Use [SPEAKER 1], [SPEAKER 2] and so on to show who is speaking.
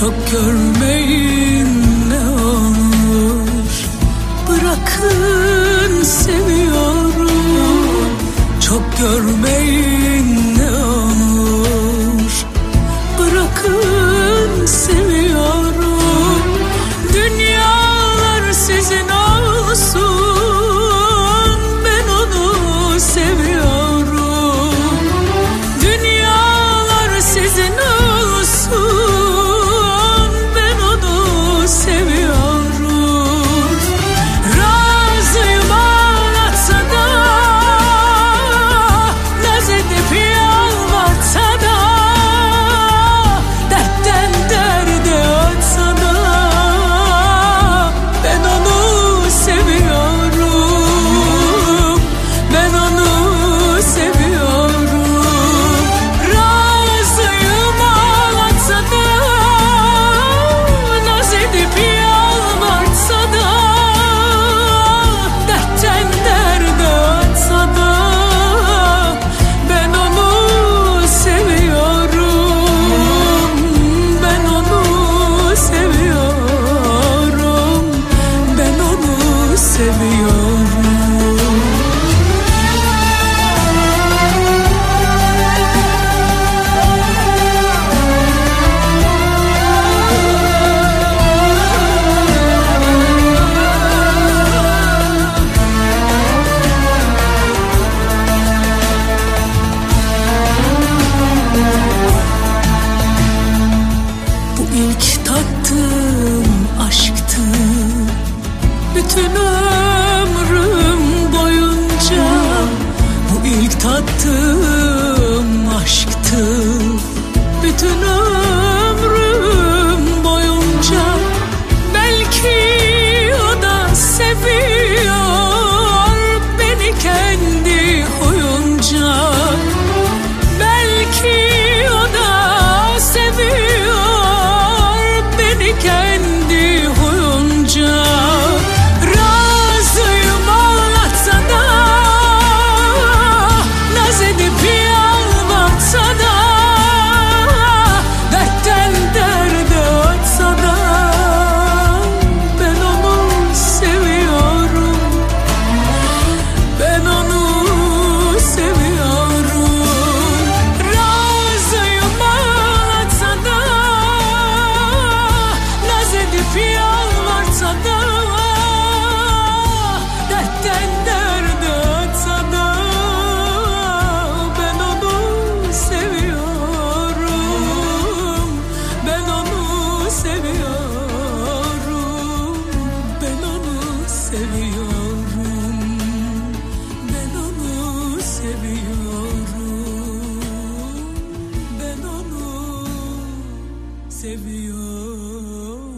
[SPEAKER 1] Çok görmeyin ne olur. Bırakın. Bütün ömrüm boyunca Bu ilk tattığım 有。